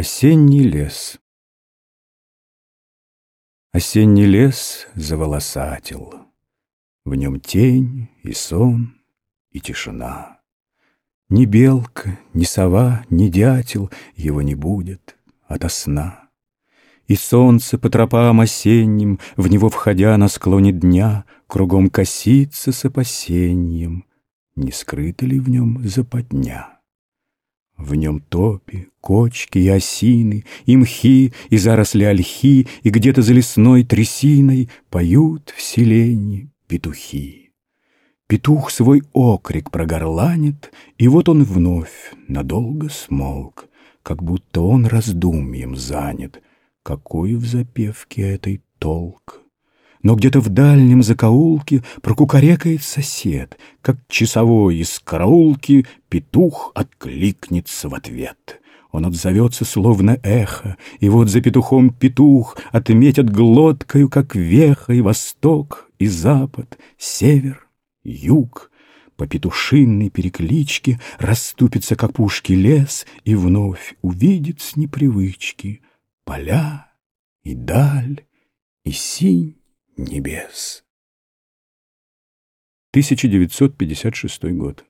Осенний лес Осенний лес заволосатил, В нем тень и сон и тишина. Ни белка, ни сова, ни дятел Его не будет ото сна. И солнце по тропам осенним, В него входя на склоне дня, Кругом косится с опасением, Не скрыта ли в нем западня. В нем топи, кочки и осины, И мхи, и заросли ольхи, И где-то за лесной трясиной Поют в селении петухи. Петух свой окрик прогорланит, И вот он вновь надолго смолк, Как будто он раздумьем занят, Какой в запевке этой толк. Но где-то в дальнем закоулке Прокукарекает сосед, Как часовой из караулки Петух откликнется в ответ. Он отзовется словно эхо, И вот за петухом петух Отметят глоткою, как веха, И восток, и запад, север, юг. По петушинной перекличке Расступится, как пушки, лес, И вновь увидит с непривычки Поля и даль, и синь небес. 1956 год.